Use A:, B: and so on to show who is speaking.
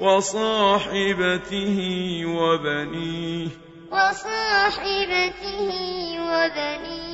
A: وصاحبته وبنيه.
B: وصاحبته وبنيه.